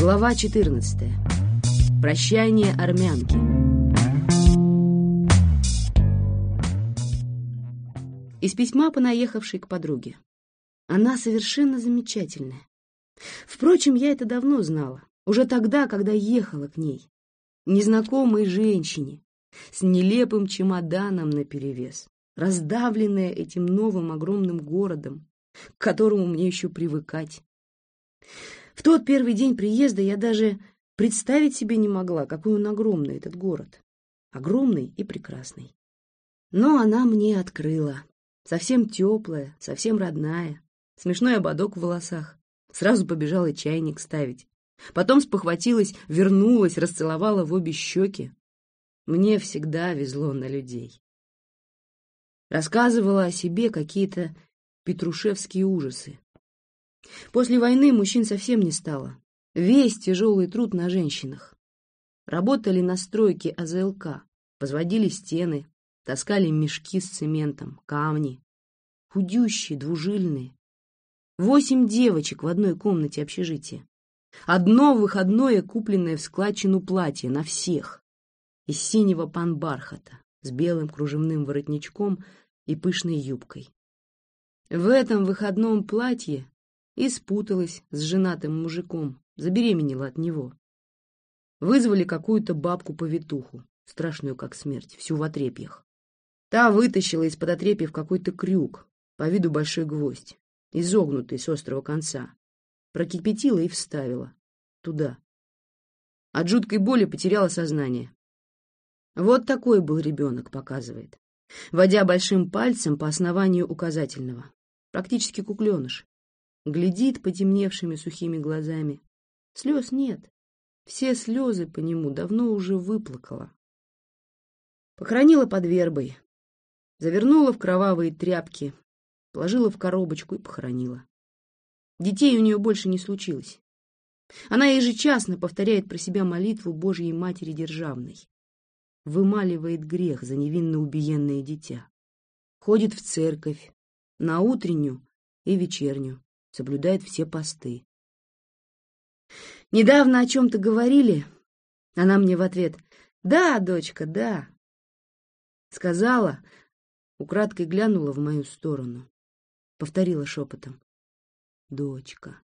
Глава 14. Прощание армянки. Из письма, понаехавшей к подруге. Она совершенно замечательная. Впрочем, я это давно знала, уже тогда, когда ехала к ней. Незнакомой женщине, с нелепым чемоданом наперевес, раздавленная этим новым огромным городом, к которому мне еще привыкать. В тот первый день приезда я даже представить себе не могла, какой он огромный, этот город. Огромный и прекрасный. Но она мне открыла. Совсем теплая, совсем родная. Смешной ободок в волосах. Сразу побежала чайник ставить. Потом спохватилась, вернулась, расцеловала в обе щеки. Мне всегда везло на людей. Рассказывала о себе какие-то петрушевские ужасы. После войны мужчин совсем не стало. Весь тяжелый труд на женщинах. Работали на стройке АЗЛК, возводили стены, таскали мешки с цементом, камни. Худющие, двужильные. Восемь девочек в одной комнате общежития. Одно выходное, купленное в складчину платье на всех. Из синего панбархата с белым кружевным воротничком и пышной юбкой. В этом выходном платье и спуталась с женатым мужиком, забеременела от него. Вызвали какую-то бабку-повитуху, страшную как смерть, всю в отрепьях. Та вытащила из-под отрепьев какой-то крюк, по виду большой гвоздь, изогнутый с острого конца, прокипятила и вставила. Туда. От жуткой боли потеряла сознание. Вот такой был ребенок, показывает. Водя большим пальцем по основанию указательного. Практически кукленыш. Глядит потемневшими сухими глазами. Слез нет. Все слезы по нему давно уже выплакала. Похоронила под вербой. Завернула в кровавые тряпки, положила в коробочку и похоронила. Детей у нее больше не случилось. Она ежечасно повторяет про себя молитву Божьей Матери Державной. Вымаливает грех за невинно убиенное дитя. Ходит в церковь, на утреннюю и вечернюю, соблюдает все посты. Недавно о чем-то говорили, она мне в ответ «Да, дочка, да». Сказала, украдкой глянула в мою сторону, повторила шепотом «Дочка».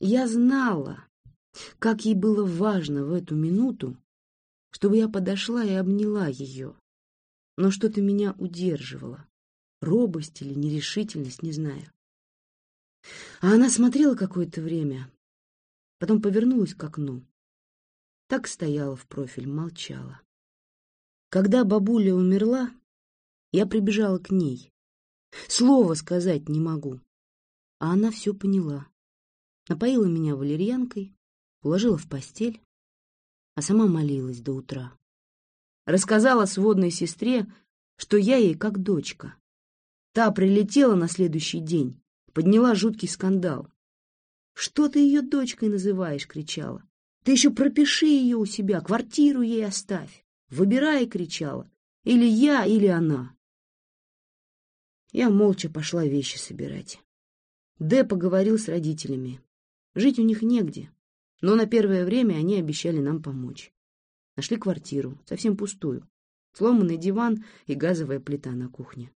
Я знала, как ей было важно в эту минуту, чтобы я подошла и обняла ее, но что-то меня удерживало, робость или нерешительность, не знаю. А она смотрела какое-то время, потом повернулась к окну. Так стояла в профиль, молчала. Когда бабуля умерла, я прибежала к ней. Слова сказать не могу. А она все поняла. Напоила меня валерьянкой, уложила в постель, а сама молилась до утра. Рассказала сводной сестре, что я ей как дочка. Та прилетела на следующий день, подняла жуткий скандал. «Что ты ее дочкой называешь?» — кричала. «Ты еще пропиши ее у себя, квартиру ей оставь. Выбирай!» — кричала. «Или я, или она». Я молча пошла вещи собирать. Д поговорил с родителями. Жить у них негде, но на первое время они обещали нам помочь. Нашли квартиру, совсем пустую. Сломанный диван и газовая плита на кухне.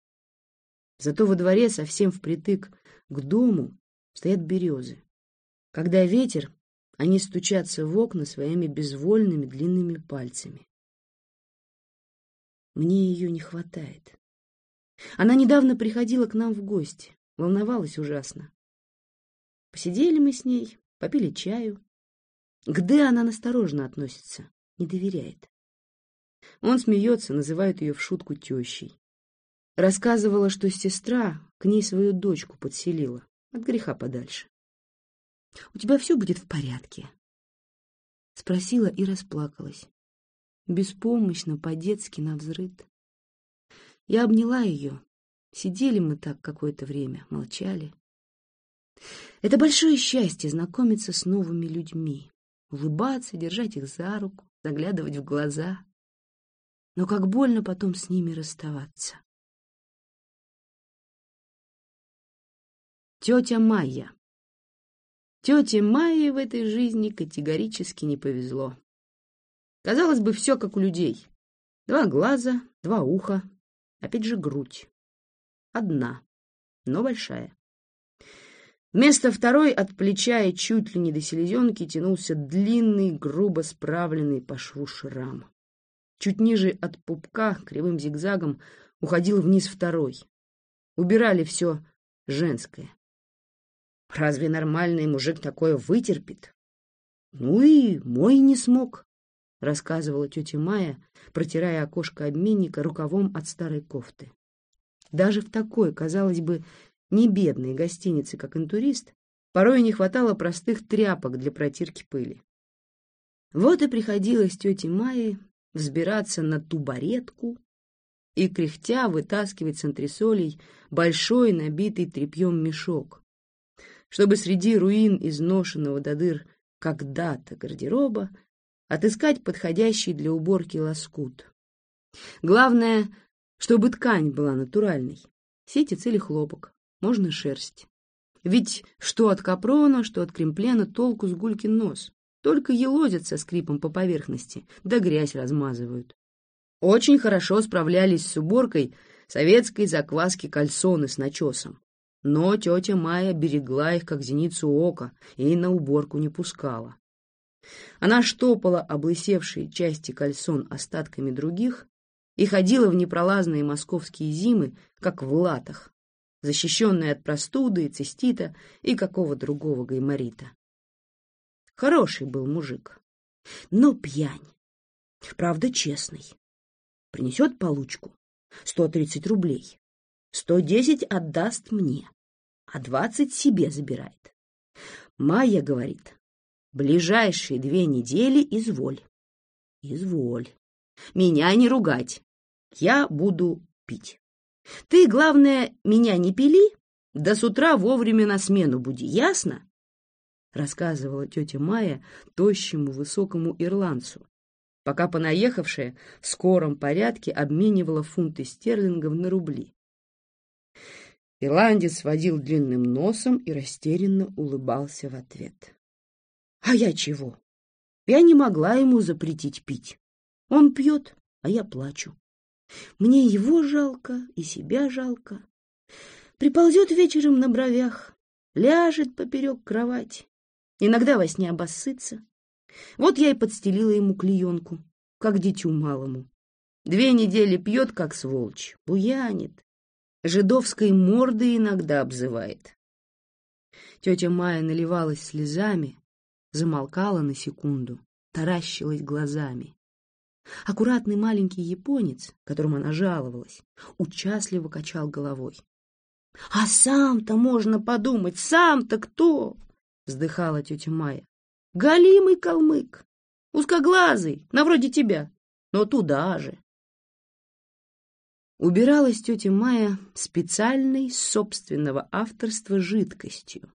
Зато во дворе совсем впритык к дому стоят березы. Когда ветер, они стучатся в окна своими безвольными длинными пальцами. Мне ее не хватает. Она недавно приходила к нам в гости, волновалась ужасно. Посидели мы с ней, попили чаю. К Д она насторожно относится, не доверяет. Он смеется, называет ее в шутку тещей. Рассказывала, что сестра к ней свою дочку подселила, от греха подальше. «У тебя все будет в порядке?» Спросила и расплакалась. Беспомощно, по-детски, навзрыд. Я обняла ее. Сидели мы так какое-то время, молчали. Это большое счастье знакомиться с новыми людьми, улыбаться, держать их за руку, заглядывать в глаза. Но как больно потом с ними расставаться. Тетя Майя. Тете Майе в этой жизни категорически не повезло. Казалось бы, все как у людей. Два глаза, два уха, опять же грудь. Одна, но большая. Вместо второй от плеча и чуть ли не до селезенки тянулся длинный, грубо справленный по шву шрам. Чуть ниже от пупка, кривым зигзагом, уходил вниз второй. Убирали все женское. Разве нормальный мужик такое вытерпит? Ну и мой не смог, рассказывала тетя Майя, протирая окошко обменника рукавом от старой кофты. Даже в такой, казалось бы, не бедной гостинице, как интурист, порой не хватало простых тряпок для протирки пыли. Вот и приходилось тете Майе взбираться на тубаретку и, кряхтя, вытаскивать с антресолей большой, набитый тряпьем мешок, чтобы среди руин изношенного до дыр когда-то гардероба отыскать подходящий для уборки лоскут. Главное, чтобы ткань была натуральной. Сетец или хлопок, можно шерсть. Ведь что от капрона, что от кремплена толку с гулькин нос. Только елозят со скрипом по поверхности, да грязь размазывают. Очень хорошо справлялись с уборкой советской закваски кальсоны с начесом. Но тетя Майя берегла их, как зеницу ока, и на уборку не пускала. Она штопала облысевшие части кальсон остатками других и ходила в непролазные московские зимы, как в латах, защищенная от простуды, цистита и какого другого гайморита. Хороший был мужик, но пьянь, правда честный. Принесет получку, сто тридцать рублей, Сто десять отдаст мне, а двадцать себе забирает. Майя говорит, ближайшие две недели изволь. Изволь. Меня не ругать. Я буду пить. Ты, главное, меня не пили, да с утра вовремя на смену буди, ясно? Рассказывала тетя Майя тощему высокому ирландцу, пока понаехавшая в скором порядке обменивала фунты стерлингов на рубли. Ирландец водил длинным носом и растерянно улыбался в ответ. А я чего? Я не могла ему запретить пить. Он пьет, а я плачу. Мне его жалко и себя жалко. Приползет вечером на бровях, ляжет поперек кровати. Иногда во сне обоссытся. Вот я и подстелила ему клеенку, как дитю малому. Две недели пьет, как сволочь, буянит, жидовской мордой иногда обзывает. Тетя Майя наливалась слезами, замолкала на секунду, таращилась глазами. Аккуратный маленький японец, которому она жаловалась, участливо качал головой. — А сам-то можно подумать, сам-то кто? — вздыхала тетя Майя. — Галимый калмык, узкоглазый, на вроде тебя, но туда же. Убиралась тетя Майя специальной собственного авторства жидкостью.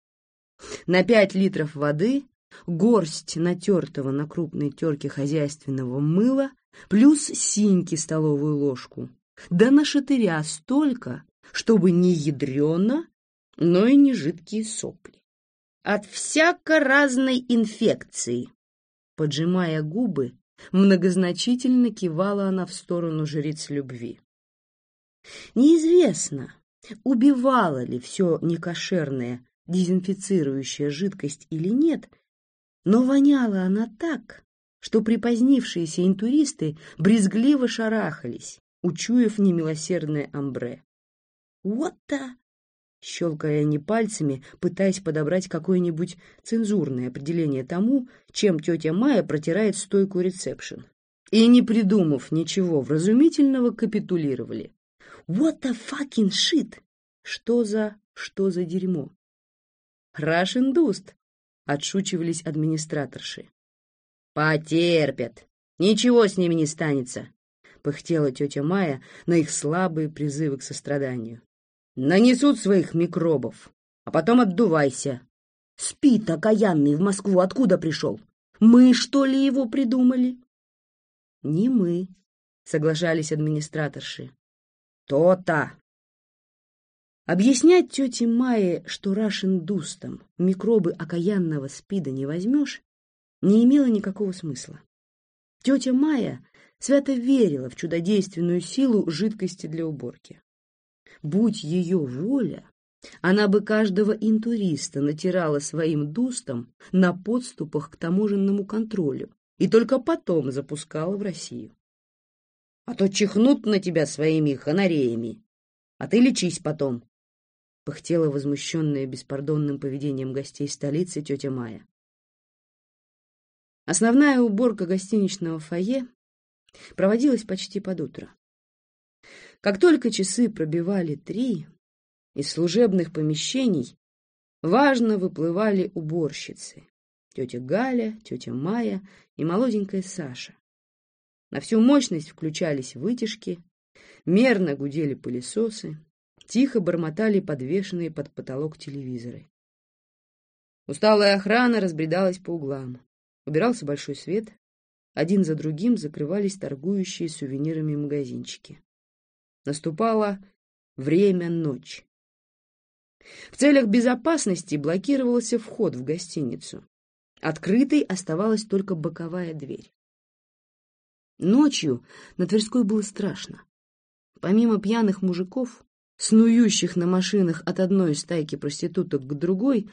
На пять литров воды горсть натертого на крупной терке хозяйственного мыла плюс синьки столовую ложку, да на шатыря столько, чтобы не ядрено, но и не жидкие сопли. От всяко разной инфекции, поджимая губы, многозначительно кивала она в сторону жриц любви. Неизвестно, убивала ли все некошерное дезинфицирующая жидкость или нет, но воняла она так, что припозднившиеся интуристы брезгливо шарахались, учуяв немилосердное амбре. «Вот-то!» щелкая не пальцами, пытаясь подобрать какое-нибудь цензурное определение тому, чем тетя Майя протирает стойку ресепшн. И, не придумав ничего вразумительного, капитулировали. What the fucking shit? Что за... что за дерьмо? Russian Dust, отшучивались администраторши. Потерпят. Ничего с ними не станется, пыхтела тетя Майя на их слабые призывы к состраданию. Нанесут своих микробов, а потом отдувайся. Спит окаянный в Москву откуда пришел? Мы, что ли, его придумали? Не мы, соглашались администраторши. То-то. Объяснять тете Майе, что рашен-дустом микробы окаянного спида не возьмешь, не имело никакого смысла. Тетя Майя свято верила в чудодейственную силу жидкости для уборки. Будь ее воля, она бы каждого интуриста натирала своим дустом на подступах к таможенному контролю и только потом запускала в Россию. А то чихнут на тебя своими ханареями, а ты лечись потом, — пыхтела возмущенная беспардонным поведением гостей столицы тетя Майя. Основная уборка гостиничного фойе проводилась почти под утро. Как только часы пробивали три, из служебных помещений важно выплывали уборщицы. Тетя Галя, тетя Майя и молоденькая Саша. На всю мощность включались вытяжки, мерно гудели пылесосы, тихо бормотали подвешенные под потолок телевизоры. Усталая охрана разбредалась по углам. Убирался большой свет, один за другим закрывались торгующие сувенирами магазинчики. Наступало время ночь. В целях безопасности блокировался вход в гостиницу. Открытой оставалась только боковая дверь. Ночью на Тверской было страшно. Помимо пьяных мужиков, снующих на машинах от одной стайки проституток к другой,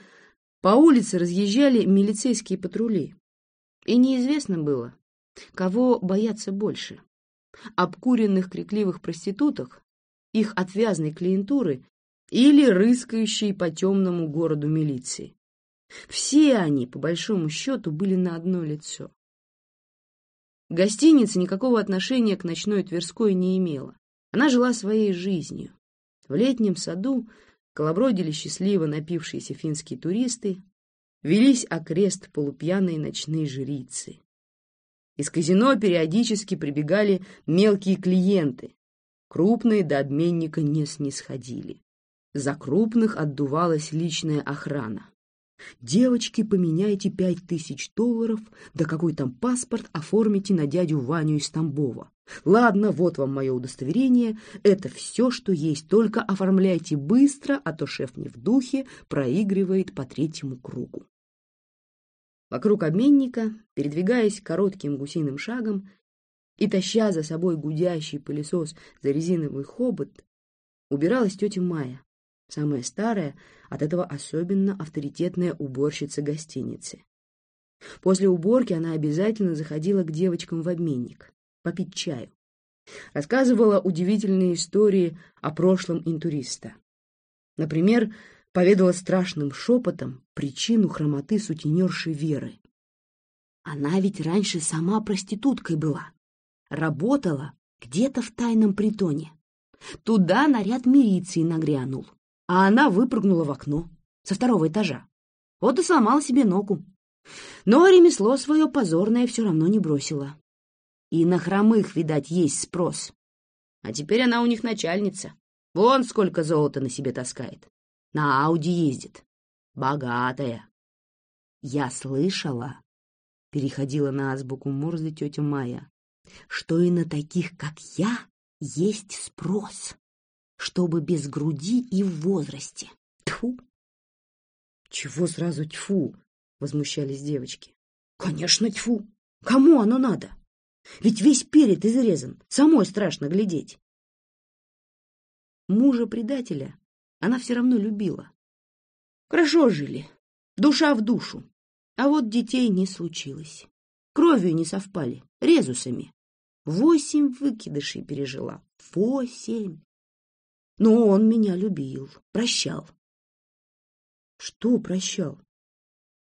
по улице разъезжали милицейские патрули. И неизвестно было, кого бояться больше — обкуренных крикливых проституток, их отвязной клиентуры или рыскающей по темному городу милиции. Все они, по большому счету, были на одно лицо. Гостиница никакого отношения к ночной Тверской не имела. Она жила своей жизнью. В летнем саду колобродили счастливо напившиеся финские туристы, велись окрест полупьяные ночные жрицы. Из казино периодически прибегали мелкие клиенты, крупные до обменника не снисходили. За крупных отдувалась личная охрана. «Девочки, поменяйте пять тысяч долларов, да какой там паспорт оформите на дядю Ваню из Тамбова. Ладно, вот вам мое удостоверение, это все, что есть, только оформляйте быстро, а то шеф не в духе, проигрывает по третьему кругу». Вокруг обменника, передвигаясь коротким гусиным шагом и таща за собой гудящий пылесос за резиновый хобот, убиралась тетя Майя, самая старая, от этого особенно авторитетная уборщица гостиницы. После уборки она обязательно заходила к девочкам в обменник, попить чаю. Рассказывала удивительные истории о прошлом интуриста. Например, поведала страшным шепотом причину хромоты сутенерши Веры. Она ведь раньше сама проституткой была. Работала где-то в тайном притоне. Туда наряд милиции нагрянул а она выпрыгнула в окно со второго этажа. Вот и сломала себе ногу. Но ремесло свое позорное все равно не бросила. И на хромых, видать, есть спрос. А теперь она у них начальница. Вон сколько золота на себе таскает. На Ауди ездит. Богатая. Я слышала, переходила на азбуку Морзе тетя Майя, что и на таких, как я, есть спрос чтобы без груди и в возрасте. Тьфу! Чего сразу тьфу? Возмущались девочки. Конечно, тьфу! Кому оно надо? Ведь весь перед изрезан, самой страшно глядеть. Мужа-предателя она все равно любила. Хорошо жили, душа в душу. А вот детей не случилось. Кровью не совпали, резусами. Восемь выкидышей пережила. Восемь! Но он меня любил, прощал. Что прощал?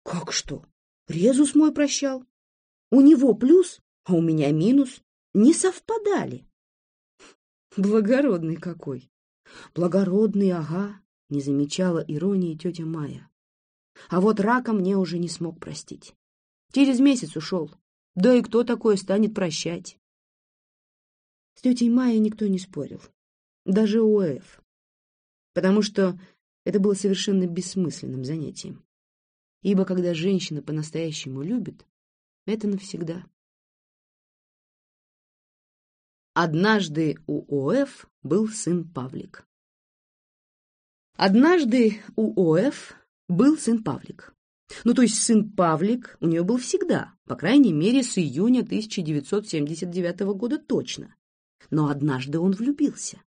Как что? Резус мой прощал. У него плюс, а у меня минус. Не совпадали. Благородный какой. Благородный, ага, не замечала иронии тетя Майя. А вот рака мне уже не смог простить. Через месяц ушел. Да и кто такое станет прощать? С тетей Майей никто не спорил даже ОФ, потому что это было совершенно бессмысленным занятием. Ибо когда женщина по-настоящему любит, это навсегда. Однажды у ОФ был сын Павлик. Однажды у ОФ был сын Павлик. Ну, то есть сын Павлик у нее был всегда, по крайней мере, с июня 1979 года точно. Но однажды он влюбился.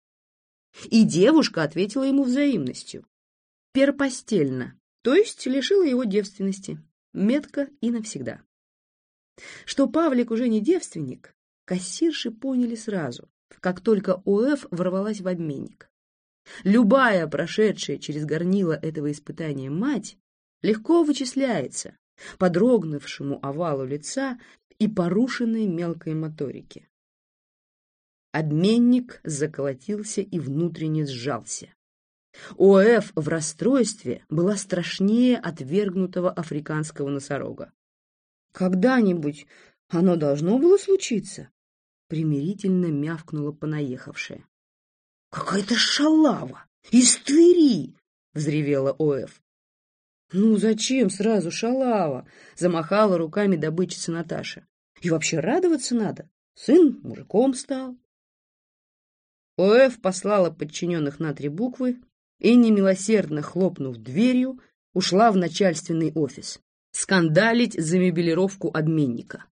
И девушка ответила ему взаимностью. Перпостельно, то есть лишила его девственности, метко и навсегда. Что Павлик уже не девственник, кассирши поняли сразу, как только ОФ ворвалась в обменник. Любая прошедшая через горнило этого испытания мать легко вычисляется по дрогнувшему овалу лица и порушенной мелкой моторике. Обменник заколотился и внутренне сжался. ОФ в расстройстве была страшнее отвергнутого африканского носорога. Когда-нибудь оно должно было случиться, примирительно мявкнула понаехавшая. Какая-то шалава! Из взревела ОФ. Ну зачем сразу шалава? замахала руками добычица Наташа. И вообще радоваться надо. Сын мужиком стал. ОФ послала подчиненных на три буквы и, немилосердно хлопнув дверью, ушла в начальственный офис скандалить за мебелировку обменника.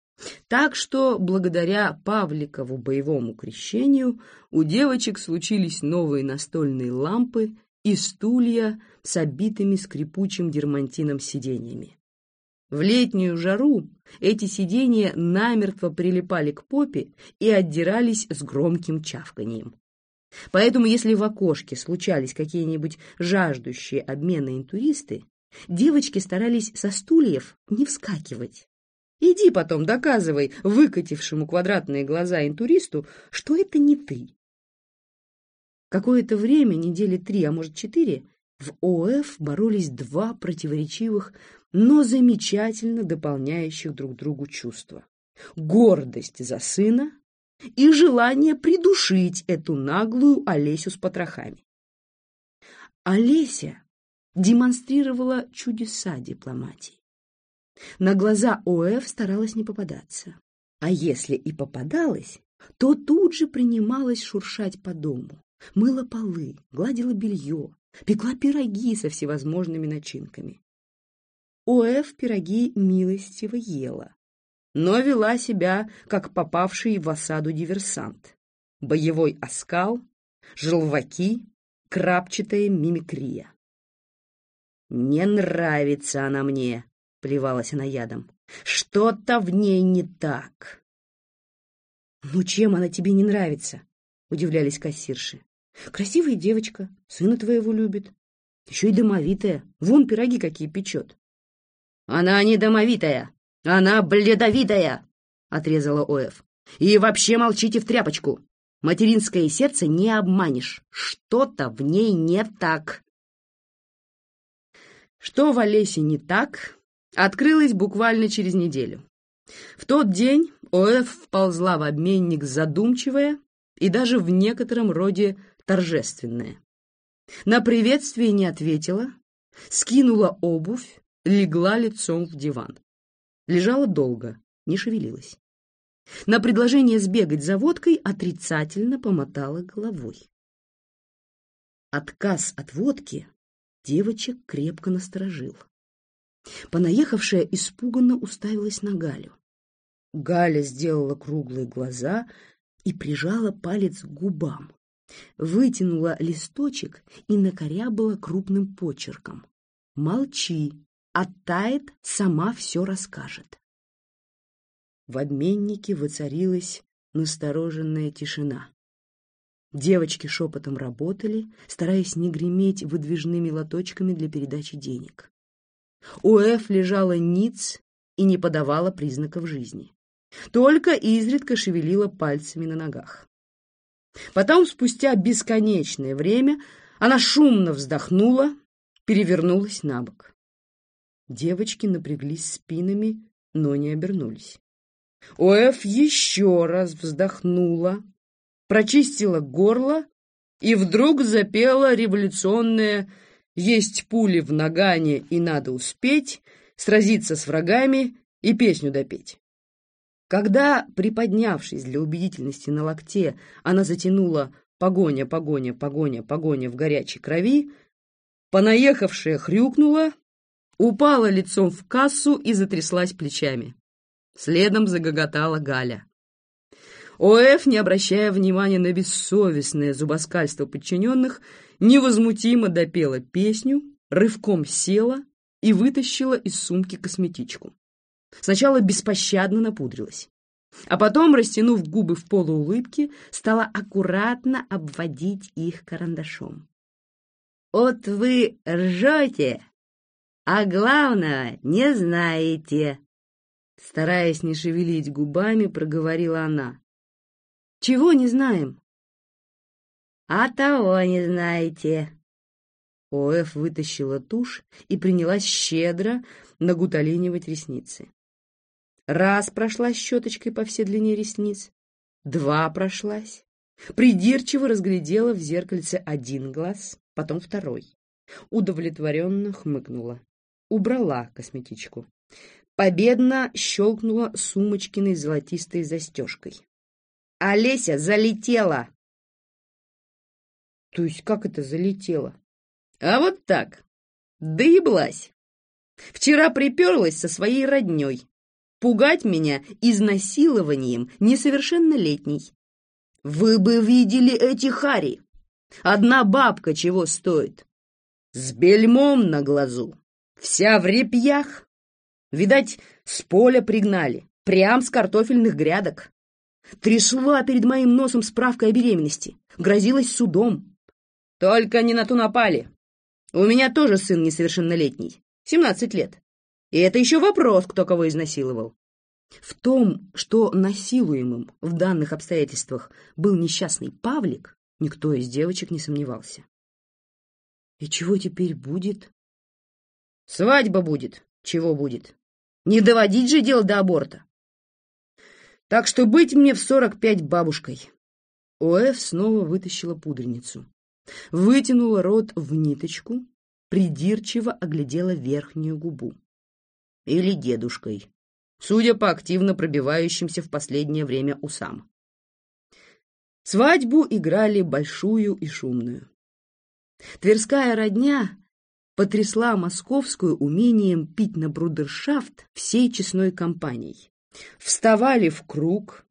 Так что, благодаря Павликову боевому крещению, у девочек случились новые настольные лампы и стулья с обитыми скрипучим дермантином сиденьями. В летнюю жару эти сиденья намертво прилипали к попе и отдирались с громким чавканием. Поэтому, если в окошке случались какие-нибудь жаждущие обмена интуристы, девочки старались со стульев не вскакивать. Иди потом доказывай выкатившему квадратные глаза интуристу, что это не ты. Какое-то время, недели три, а может четыре, в ОФ боролись два противоречивых, но замечательно дополняющих друг другу чувства. Гордость за сына и желание придушить эту наглую Олесю с потрохами. Олеся демонстрировала чудеса дипломатии. На глаза ОФ старалась не попадаться, а если и попадалась, то тут же принималась шуршать по дому, мыла полы, гладила белье, пекла пироги со всевозможными начинками. ОФ пироги милостиво ела, но вела себя, как попавший в осаду диверсант. Боевой оскал, желваки, крапчатая мимикрия. «Не нравится она мне», — плевалась она ядом. «Что-то в ней не так». «Ну чем она тебе не нравится?» — удивлялись кассирши. «Красивая девочка, сына твоего любит. Еще и домовитая. Вон пироги какие печет». «Она не домовитая!» «Она бледовитая!» — отрезала Оэф. «И вообще молчите в тряпочку! Материнское сердце не обманешь. Что-то в ней не так!» Что в Олесе не так, открылось буквально через неделю. В тот день ОФ вползла в обменник задумчивая и даже в некотором роде торжественная. На приветствие не ответила, скинула обувь, легла лицом в диван. Лежала долго, не шевелилась. На предложение сбегать за водкой отрицательно помотала головой. Отказ от водки девочек крепко насторожил. Понаехавшая испуганно уставилась на Галю. Галя сделала круглые глаза и прижала палец к губам, вытянула листочек и накорябала крупным почерком. «Молчи, оттает, сама все расскажет. В обменнике воцарилась настороженная тишина. Девочки шепотом работали, стараясь не греметь выдвижными лоточками для передачи денег. У Эф лежала ниц и не подавала признаков жизни. Только изредка шевелила пальцами на ногах. Потом, спустя бесконечное время, она шумно вздохнула, перевернулась на бок. Девочки напряглись спинами, но не обернулись. Оэф еще раз вздохнула, прочистила горло и вдруг запела революционное «Есть пули в нагане и надо успеть, сразиться с врагами и песню допеть». Когда, приподнявшись для убедительности на локте, она затянула «Погоня, погоня, погоня, погоня в горячей крови», Понаехавшая хрюкнула, упала лицом в кассу и затряслась плечами. Следом загоготала Галя. ОФ, не обращая внимания на бессовестное зубоскальство подчиненных, невозмутимо допела песню, рывком села и вытащила из сумки косметичку. Сначала беспощадно напудрилась, а потом, растянув губы в полуулыбке, стала аккуратно обводить их карандашом. «Вот вы ржете, а главного не знаете!» Стараясь не шевелить губами, проговорила она. «Чего не знаем?» «А того не знаете!» ОФ вытащила тушь и принялась щедро нагуталинивать ресницы. Раз прошлась щеточкой по всей длине ресниц, два прошлась, придирчиво разглядела в зеркальце один глаз, потом второй. Удовлетворенно хмыкнула. Убрала косметичку. Победно щелкнула сумочкиной золотистой застежкой. «Олеся залетела!» То есть как это залетела? А вот так. Доеблась. Вчера приперлась со своей роднёй. Пугать меня изнасилованием несовершеннолетней. Вы бы видели эти хари. Одна бабка чего стоит. С бельмом на глазу. Вся в репьях. Видать, с поля пригнали. Прям с картофельных грядок. Трясла перед моим носом справкой о беременности. Грозилась судом. Только не на ту напали. У меня тоже сын несовершеннолетний, 17 лет. И это еще вопрос, кто кого изнасиловал. В том, что насилуемым в данных обстоятельствах был несчастный Павлик, никто из девочек не сомневался. И чего теперь будет? Свадьба будет. Чего будет? Не доводить же дело до аборта. Так что быть мне в сорок пять бабушкой. ОФ снова вытащила пудреницу вытянула рот в ниточку, придирчиво оглядела верхнюю губу. Или дедушкой, судя по активно пробивающимся в последнее время усам. Свадьбу играли большую и шумную. Тверская родня потрясла московскую умением пить на брудершафт всей честной компанией. Вставали в круг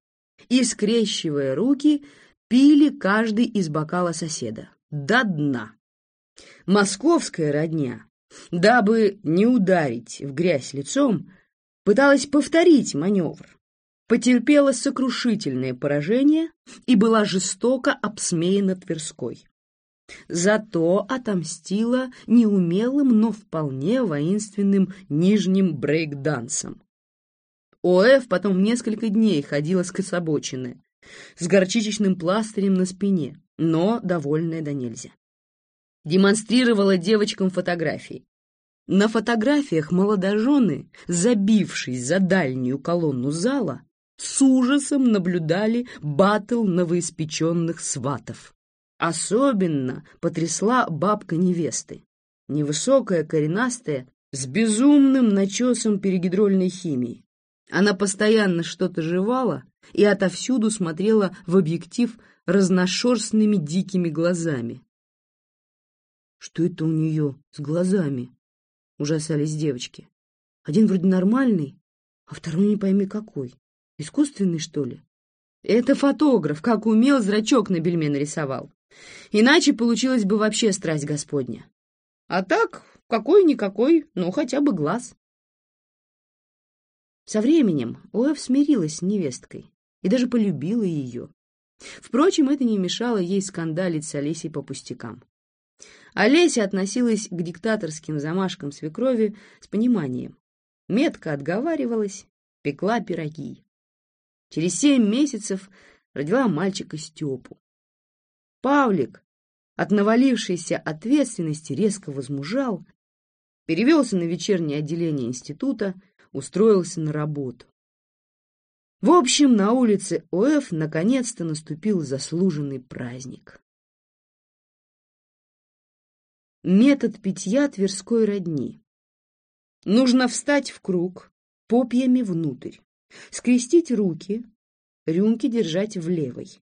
и, скрещивая руки, пили каждый из бокала соседа до дна. Московская родня, дабы не ударить в грязь лицом, пыталась повторить маневр, потерпела сокрушительное поражение и была жестоко обсмеяна Тверской. Зато отомстила неумелым, но вполне воинственным нижним брейк-дансом. ОФ потом несколько дней ходила скособоченная, с горчичечным пластырем на спине, но довольная до нельзя. Демонстрировала девочкам фотографии. На фотографиях молодожены, забившись за дальнюю колонну зала, с ужасом наблюдали батл новоиспеченных сватов. Особенно потрясла бабка невесты. Невысокая, коренастая, с безумным начесом перегидрольной химии. Она постоянно что-то жевала и отовсюду смотрела в объектив разношерстными дикими глазами. «Что это у нее с глазами?» — ужасались девочки. «Один вроде нормальный, а второй не пойми какой. Искусственный, что ли?» «Это фотограф, как умел, зрачок на бельме нарисовал. Иначе получилось бы вообще страсть Господня. А так, какой-никакой, ну, хотя бы глаз». Со временем Оэв смирилась с невесткой и даже полюбила ее. Впрочем, это не мешало ей скандалить с Олесей по пустякам. Олеся относилась к диктаторским замашкам свекрови с пониманием. Метко отговаривалась, пекла пироги. Через семь месяцев родила мальчика Степу. Павлик, от навалившейся ответственности, резко возмужал, перевелся на вечернее отделение института, устроился на работу. В общем, на улице ОФ наконец-то наступил заслуженный праздник. Метод питья Тверской родни. Нужно встать в круг, попьями внутрь, скрестить руки, рюмки держать в левой.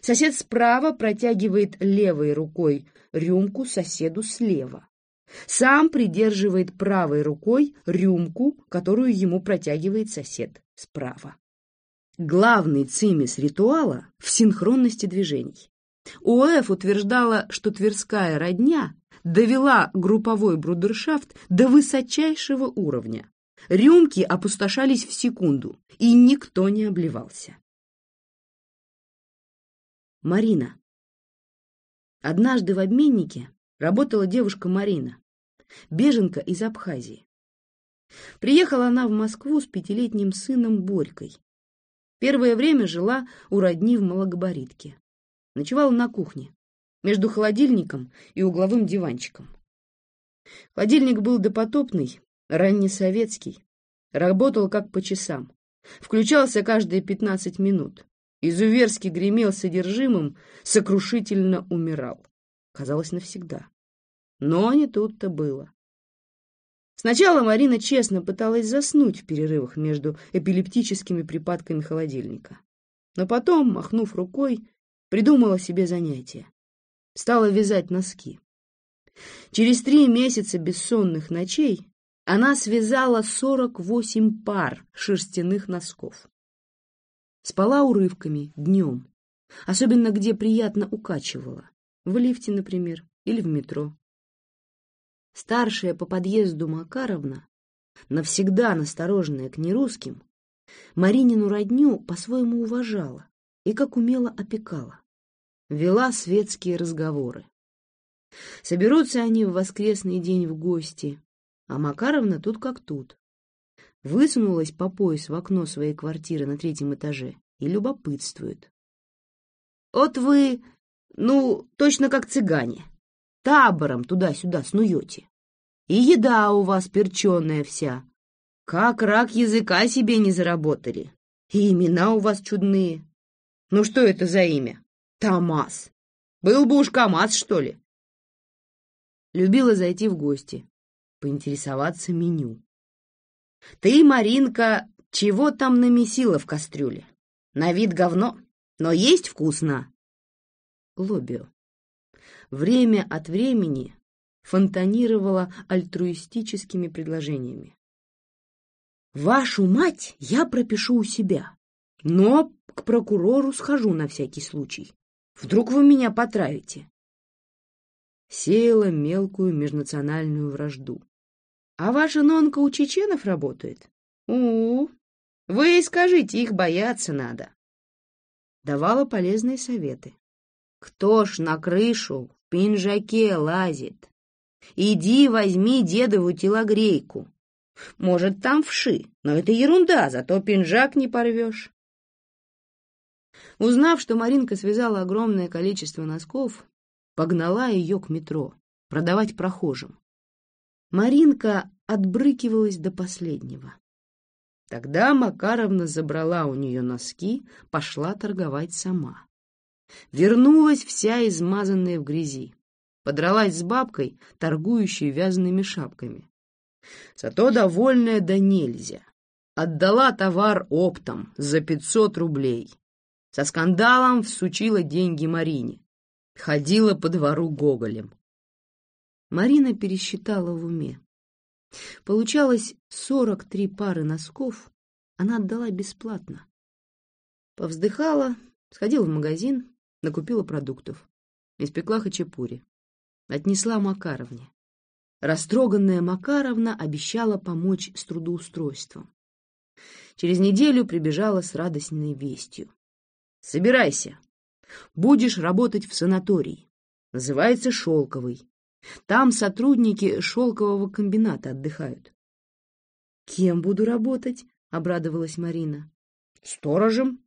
Сосед справа протягивает левой рукой рюмку соседу слева. Сам придерживает правой рукой рюмку, которую ему протягивает сосед справа. Главный цимис ритуала в синхронности движений. УЭФ утверждала, что тверская родня довела групповой брудершафт до высочайшего уровня. Рюмки опустошались в секунду, и никто не обливался. Марина. Однажды в обменнике работала девушка Марина, беженка из Абхазии. Приехала она в Москву с пятилетним сыном Борькой. Первое время жила у родни в малогабаритке. Ночевала на кухне, между холодильником и угловым диванчиком. Холодильник был допотопный, раннесоветский, работал как по часам, включался каждые пятнадцать минут, изуверски гремел содержимым, сокрушительно умирал. Казалось, навсегда. Но не тут-то было. Сначала Марина честно пыталась заснуть в перерывах между эпилептическими припадками холодильника. Но потом, махнув рукой, придумала себе занятие. Стала вязать носки. Через три месяца бессонных ночей она связала 48 пар шерстяных носков. Спала урывками, днем, особенно где приятно укачивала, в лифте, например, или в метро. Старшая по подъезду Макаровна, навсегда настороженная к нерусским, Маринину родню по-своему уважала и как умело опекала. Вела светские разговоры. Соберутся они в воскресный день в гости, а Макаровна тут как тут. Высунулась по пояс в окно своей квартиры на третьем этаже и любопытствует. «Вот вы, ну, точно как цыгане, табором туда-сюда снуете. И еда у вас перченая вся. Как рак языка себе не заработали. И имена у вас чудные. Ну что это за имя? Томас. Был бы уж КамАЗ, что ли? Любила зайти в гости, поинтересоваться меню. Ты, Маринка, чего там намесила в кастрюле? На вид говно, но есть вкусно. Лобио. Время от времени фонтанировала альтруистическими предложениями. «Вашу мать я пропишу у себя, но к прокурору схожу на всякий случай. Вдруг вы меня потравите?» Сеяла мелкую межнациональную вражду. «А ваша нонка у чеченов работает?» «У-у-у! Вы скажите, их бояться надо!» Давала полезные советы. «Кто ж на крышу в пинжаке лазит? Иди возьми дедову телогрейку. Может, там вши, но это ерунда, зато пинжак не порвешь». Узнав, что Маринка связала огромное количество носков, погнала ее к метро, продавать прохожим. Маринка отбрыкивалась до последнего. Тогда Макаровна забрала у нее носки, пошла торговать сама. Вернулась вся измазанная в грязи. Подралась с бабкой, торгующей вязаными шапками. Зато довольная да нельзя. Отдала товар оптом за пятьсот рублей. Со скандалом всучила деньги Марине. Ходила по двору гоголем. Марина пересчитала в уме. Получалось сорок три пары носков она отдала бесплатно. Повздыхала, сходила в магазин, накупила продуктов. Испекла хачапури. Отнесла Макаровне. Растроганная Макаровна обещала помочь с трудоустройством. Через неделю прибежала с радостной вестью. Собирайся. Будешь работать в санатории. Называется «Шелковый». Там сотрудники шелкового комбината отдыхают. «Кем буду работать?» — обрадовалась Марина. «Сторожем.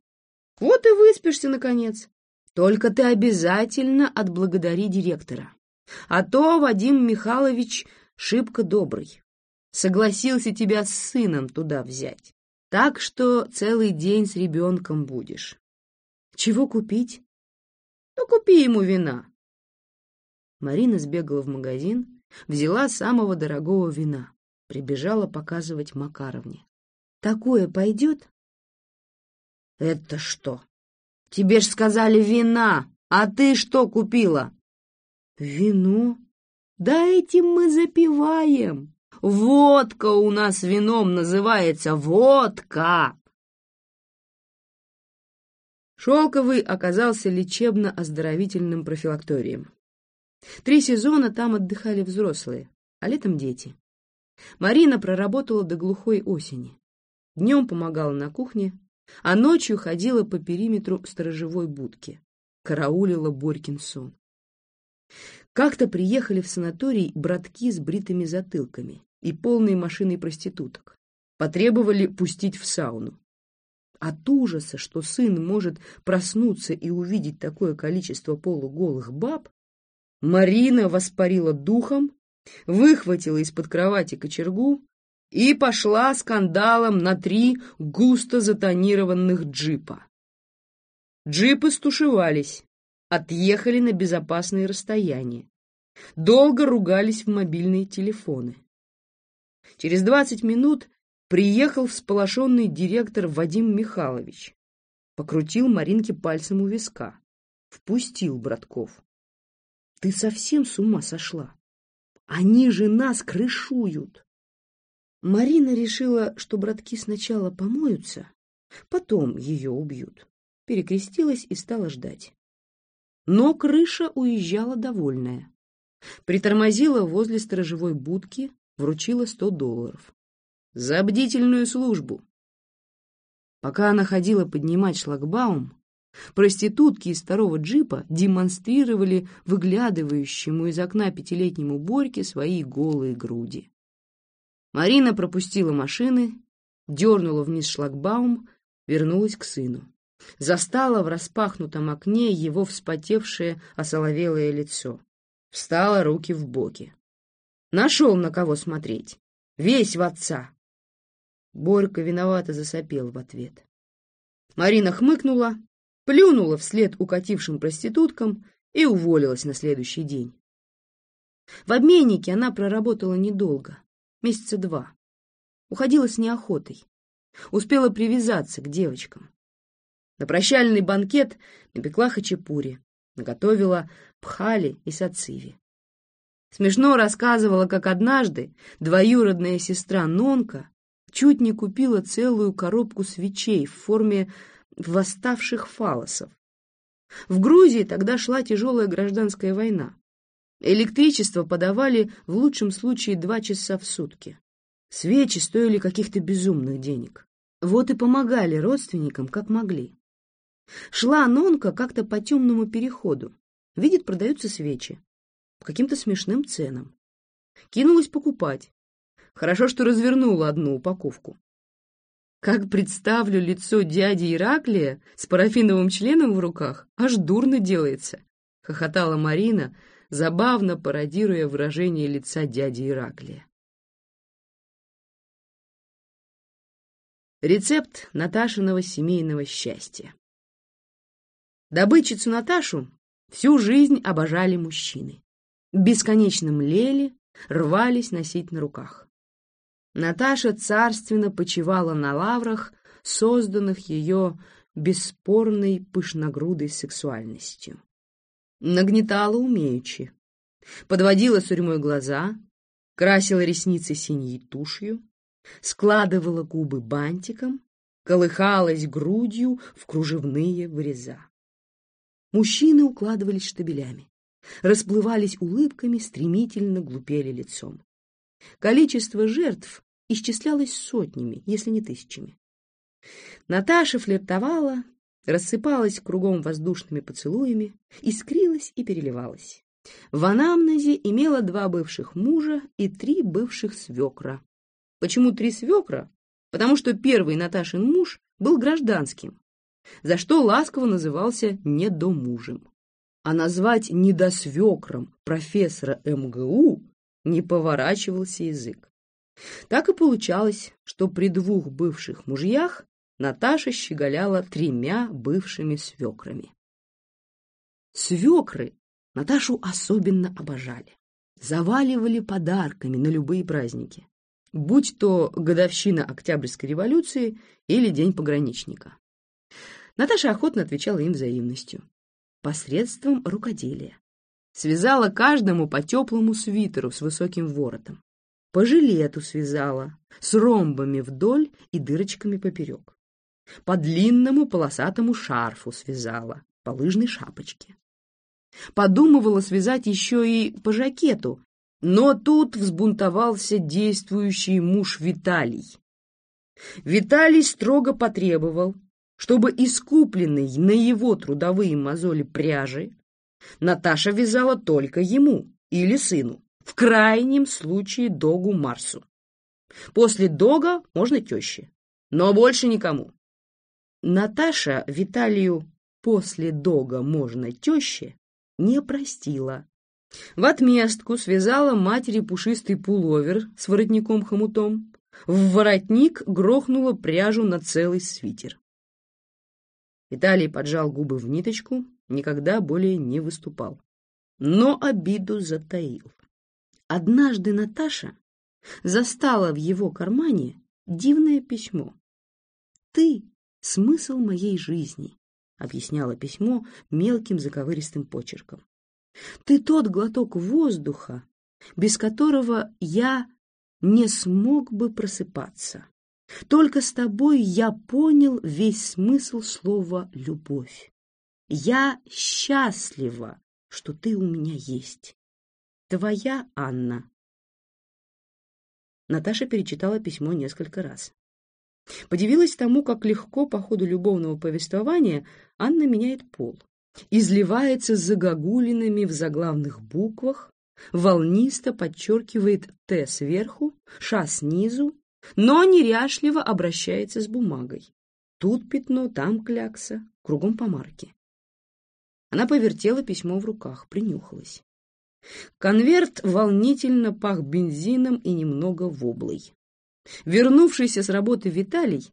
Вот и выспишься, наконец. Только ты обязательно отблагодари директора. А то Вадим Михайлович шибко добрый. Согласился тебя с сыном туда взять. Так что целый день с ребенком будешь. Чего купить? Ну, купи ему вина. Марина сбегала в магазин, взяла самого дорогого вина, прибежала показывать Макаровне. Такое пойдет? Это что? Тебе ж сказали вина, а ты что купила? Вино? Да этим мы запиваем. Водка у нас вином называется, водка. Шелковый оказался лечебно-оздоровительным профилакторием. Три сезона там отдыхали взрослые, а летом дети. Марина проработала до глухой осени. Днем помогала на кухне, а ночью ходила по периметру сторожевой будки, караулила Борькин сон. Как-то приехали в санаторий братки с бритыми затылками и полной машиной проституток. Потребовали пустить в сауну. От ужаса, что сын может проснуться и увидеть такое количество полуголых баб, Марина воспарила духом, выхватила из-под кровати кочергу и пошла скандалом на три густо затонированных джипа. Джипы стушевались, отъехали на безопасные расстояния, долго ругались в мобильные телефоны. Через двадцать минут приехал всполошенный директор Вадим Михайлович, покрутил Маринке пальцем у виска, впустил братков. Ты совсем с ума сошла? Они же нас крышуют. Марина решила, что братки сначала помоются, потом ее убьют. Перекрестилась и стала ждать. Но крыша уезжала довольная. Притормозила возле сторожевой будки, вручила сто долларов. За бдительную службу. Пока она ходила поднимать шлагбаум, Проститутки из второго джипа демонстрировали выглядывающему из окна пятилетнему Борьке свои голые груди. Марина пропустила машины, дернула вниз шлагбаум, вернулась к сыну. Застала в распахнутом окне его вспотевшее, осоловелое лицо. Встала руки в боки. Нашел на кого смотреть. Весь в отца. Борька виновато засопел в ответ. Марина хмыкнула, плюнула вслед укатившим проституткам и уволилась на следующий день. В обменнике она проработала недолго, месяца два. Уходила с неохотой. Успела привязаться к девочкам. На прощальный банкет напекла хачапури, наготовила пхали и сациви. Смешно рассказывала, как однажды двоюродная сестра Нонка чуть не купила целую коробку свечей в форме восставших фалосов. В Грузии тогда шла тяжелая гражданская война. Электричество подавали в лучшем случае два часа в сутки. Свечи стоили каких-то безумных денег. Вот и помогали родственникам, как могли. Шла Нонка как-то по темному переходу. Видит, продаются свечи. По каким-то смешным ценам. Кинулась покупать. Хорошо, что развернула одну упаковку. Как представлю лицо дяди Ираклия с парафиновым членом в руках, аж дурно делается, — хохотала Марина, забавно пародируя выражение лица дяди Ираклия. Рецепт Наташиного семейного счастья. Добытчицу Наташу всю жизнь обожали мужчины. Бесконечно млели, рвались носить на руках. Наташа царственно почивала на лаврах, созданных ее бесспорной пышногрудой сексуальностью. Нагнетала умеючи, подводила сурьмой глаза, красила ресницы синей тушью, складывала губы бантиком, колыхалась грудью в кружевные выреза. Мужчины укладывались штабелями, расплывались улыбками, стремительно глупели лицом. Количество жертв исчислялось сотнями, если не тысячами. Наташа флиртовала, рассыпалась кругом воздушными поцелуями, искрилась и переливалась. В анамнезе имела два бывших мужа и три бывших свекра. Почему три свекра? Потому что первый Наташин муж был гражданским, за что ласково назывался недомужем. А назвать недосвекром профессора МГУ не поворачивался язык. Так и получалось, что при двух бывших мужьях Наташа щеголяла тремя бывшими свекрами. Свекры Наташу особенно обожали. Заваливали подарками на любые праздники, будь то годовщина Октябрьской революции или День пограничника. Наташа охотно отвечала им взаимностью. Посредством рукоделия. Связала каждому по теплому свитеру с высоким воротом. По жилету связала, с ромбами вдоль и дырочками поперек. По длинному полосатому шарфу связала, по лыжной шапочке. Подумывала связать еще и по жакету, но тут взбунтовался действующий муж Виталий. Виталий строго потребовал, чтобы искупленный на его трудовые мозоли пряжи Наташа вязала только ему или сыну, в крайнем случае догу Марсу. После дога можно теще, но больше никому. Наташа Виталию после дога можно теще не простила. В отместку связала матери пушистый пуловер с воротником-хомутом, в воротник грохнула пряжу на целый свитер. Виталий поджал губы в ниточку, никогда более не выступал. Но обиду затаил. Однажды Наташа застала в его кармане дивное письмо. «Ты — смысл моей жизни», — объясняло письмо мелким заковыристым почерком. «Ты тот глоток воздуха, без которого я не смог бы просыпаться. Только с тобой я понял весь смысл слова «любовь». Я счастлива, что ты у меня есть. Твоя Анна. Наташа перечитала письмо несколько раз. Подивилась тому, как легко по ходу любовного повествования Анна меняет пол. Изливается загогулинами в заглавных буквах, волнисто подчеркивает «Т» сверху, «Ш» снизу, но неряшливо обращается с бумагой. Тут пятно, там клякса, кругом по марке. Она повертела письмо в руках, принюхалась. Конверт волнительно пах бензином и немного воблой. Вернувшийся с работы Виталий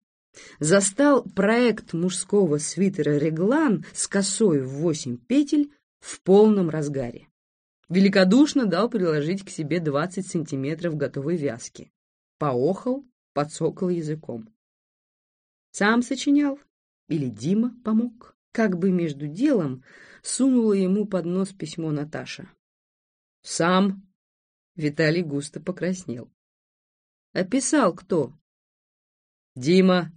застал проект мужского свитера «Реглан» с косой в восемь петель в полном разгаре. Великодушно дал приложить к себе двадцать сантиметров готовой вязки. Поохал, подсокал языком. Сам сочинял или Дима помог? Как бы между делом сунула ему под нос письмо Наташа. Сам. Виталий густо покраснел. Описал кто? Дима.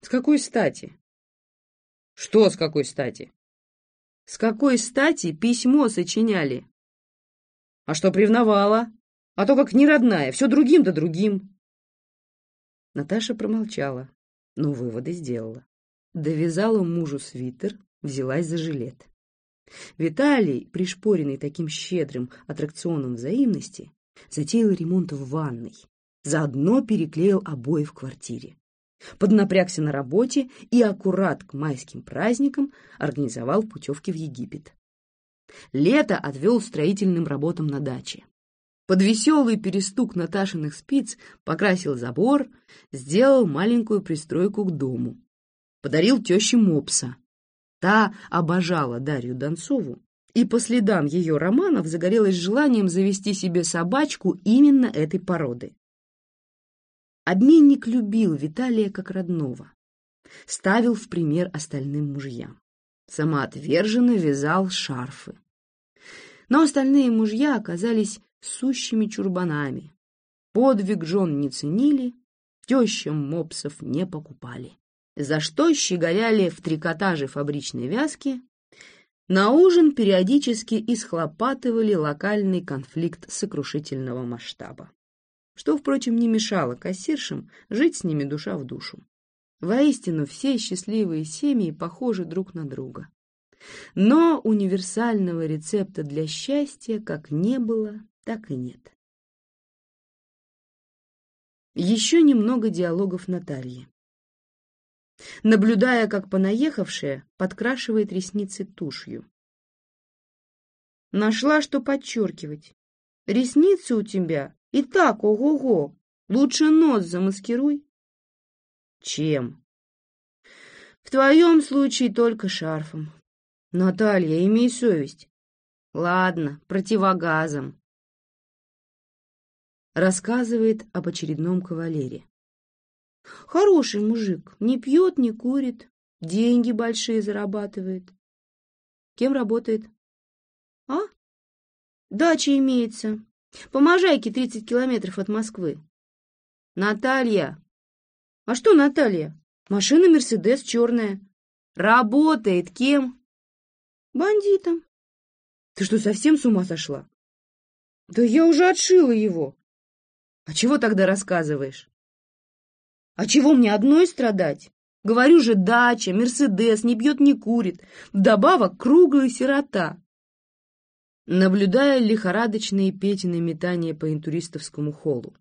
С какой стати? Что с какой стати? С какой стати письмо сочиняли? А что привновала? А то как не родная, все другим да другим. Наташа промолчала, но выводы сделала. Довязала мужу свитер, взялась за жилет. Виталий, пришпоренный таким щедрым аттракционом взаимности, затеял ремонт в ванной, заодно переклеил обои в квартире. Поднапрягся на работе и аккурат к майским праздникам организовал путевки в Египет. Лето отвел строительным работам на даче. Под веселый перестук Наташиных спиц покрасил забор, сделал маленькую пристройку к дому. Подарил теще мопса, Та обожала Дарью Донцову, и по следам ее романов загорелась желанием завести себе собачку именно этой породы. Обменник любил Виталия как родного, ставил в пример остальным мужьям. Самоотверженно вязал шарфы. Но остальные мужья оказались сущими чурбанами. Подвиг жен не ценили, тещам мопсов не покупали за что щеголяли в трикотаже фабричной вязки, на ужин периодически исхлопатывали локальный конфликт сокрушительного масштаба, что, впрочем, не мешало кассиршам жить с ними душа в душу. Воистину, все счастливые семьи похожи друг на друга. Но универсального рецепта для счастья как не было, так и нет. Еще немного диалогов Натальи наблюдая, как понаехавшая подкрашивает ресницы тушью. Нашла, что подчеркивать. Ресницы у тебя и так ого-го. Лучше нос замаскируй. Чем? В твоем случае только шарфом. Наталья, имей совесть. Ладно, противогазом. Рассказывает об очередном кавалере. Хороший мужик, не пьет, не курит, Деньги большие зарабатывает. Кем работает? А? Дача имеется. По Можайке 30 километров от Москвы. Наталья. А что Наталья? Машина Мерседес черная. Работает кем? Бандитом. Ты что, совсем с ума сошла? Да я уже отшила его. А чего тогда рассказываешь? А чего мне одной страдать? Говорю же, дача, Мерседес, не бьет, не курит. Вдобавок круглый сирота. Наблюдая лихорадочные Петины метания по интуристовскому холлу.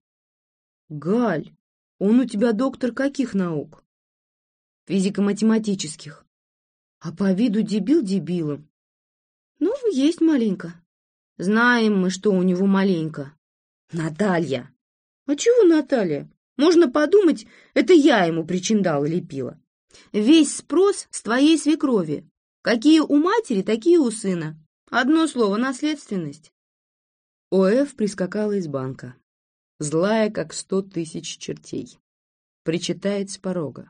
Галь, он у тебя доктор каких наук? Физико-математических. А по виду дебил дебилом. Ну, есть маленько. Знаем мы, что у него маленько. Наталья. А чего Наталья? Можно подумать, это я ему причиндалы лепила. Весь спрос с твоей свекрови. Какие у матери, такие у сына. Одно слово — наследственность. ОФ прискакала из банка, злая, как сто тысяч чертей. Причитает с порога.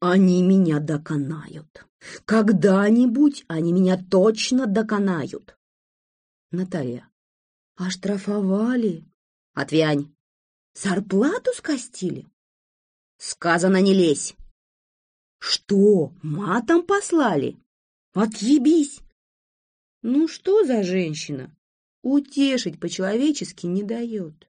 Они меня доконают. Когда-нибудь они меня точно доконают. Наталья. Оштрафовали. Отвянь. Зарплату скостили? Сказано, не лезь. Что, матом послали? Отъебись. Ну что за женщина? Утешить по-человечески не дает.